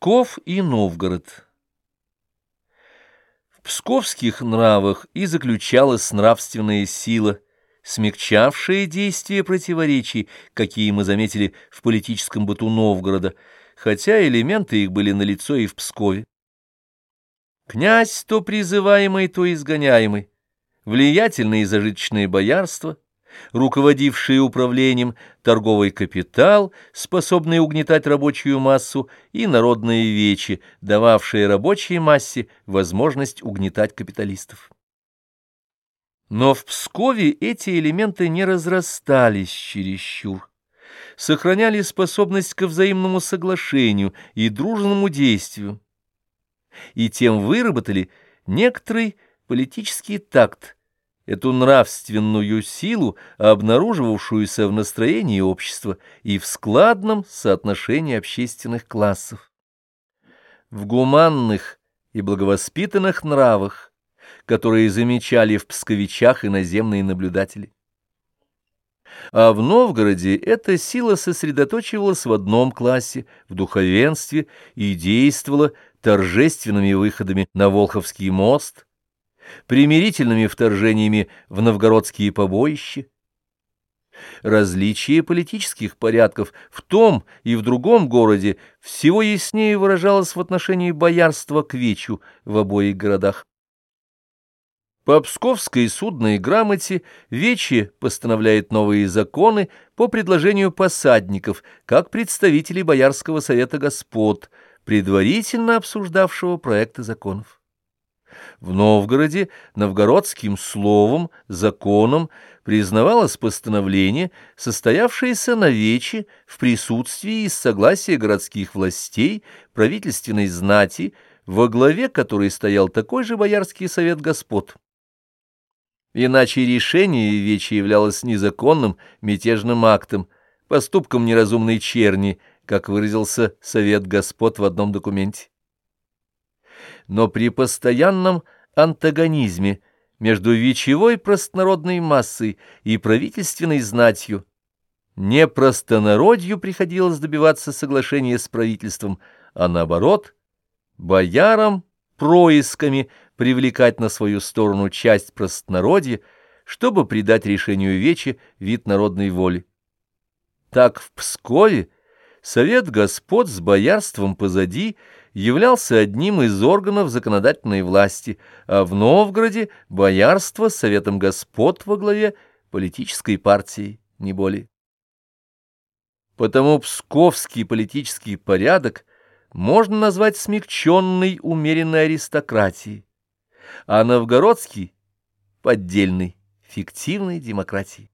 Псков и Новгород В псковских нравах и заключалась нравственная сила, смягчавшая действия противоречий, какие мы заметили в политическом быту Новгорода, хотя элементы их были налицо и в Пскове. Князь то призываемый, то изгоняемый, влиятельное и зажиточное боярство — руководивший управлением, торговый капитал, способный угнетать рабочую массу, и народные вечи, дававшие рабочей массе возможность угнетать капиталистов. Но в Пскове эти элементы не разрастались чересчур, сохраняли способность к взаимному соглашению и дружному действию, и тем выработали некоторый политический такт, эту нравственную силу, обнаруживавшуюся в настроении общества и в складном соотношении общественных классов. В гуманных и благовоспитанных нравах, которые замечали в псковичах иноземные наблюдатели. А в Новгороде эта сила сосредоточивалась в одном классе, в духовенстве, и действовала торжественными выходами на Волховский мост – примирительными вторжениями в новгородские побоища. Различие политических порядков в том и в другом городе всего яснее выражалось в отношении боярства к вечу в обоих городах. По Псковской судной грамоте Вече постановляет новые законы по предложению посадников, как представителей Боярского совета господ, предварительно обсуждавшего проекты законов. В Новгороде новгородским словом, законом признавалось постановление, состоявшееся на вече в присутствии и согласия городских властей, правительственной знати, во главе которой стоял такой же Боярский совет господ. Иначе решение вече являлось незаконным мятежным актом, поступком неразумной черни, как выразился совет господ в одном документе но при постоянном антагонизме между вечевой простонародной массой и правительственной знатью не простонародью приходилось добиваться соглашения с правительством, а наоборот, боярам происками привлекать на свою сторону часть простонародья, чтобы придать решению Вечи вид народной воли. Так в Пскове Совет господ с боярством позади являлся одним из органов законодательной власти, а в Новгороде боярство с Советом господ во главе политической партии, не более. Потому псковский политический порядок можно назвать смягченной умеренной аристократией, а новгородский — поддельной, фиктивной демократией.